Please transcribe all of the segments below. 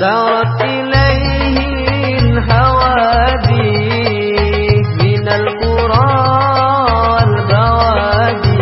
سارت إليه الهوادي من القرى والبوادي.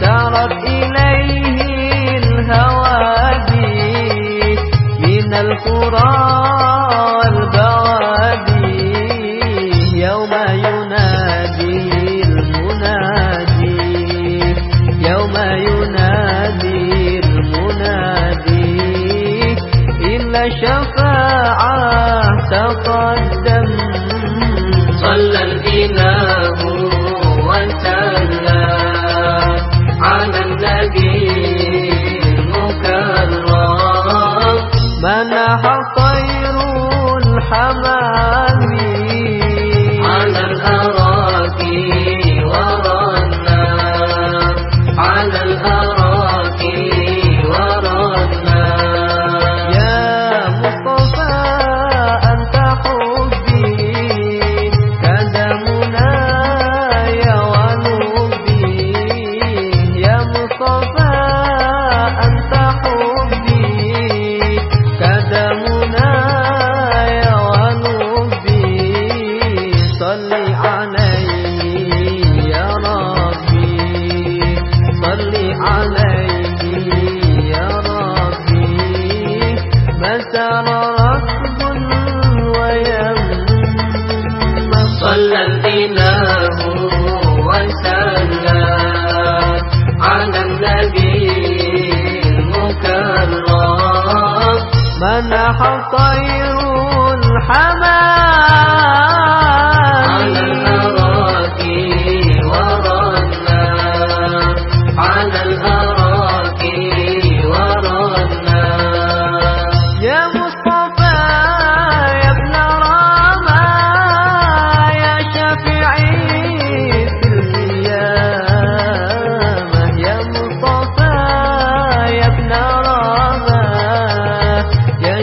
سارت إليه الهوادي من القرى والبوادي. تقدم. صلى الإله وسلم على النبي ترى ركب ويم صلى الإله وسلم على النبي المكرم منح طير حمام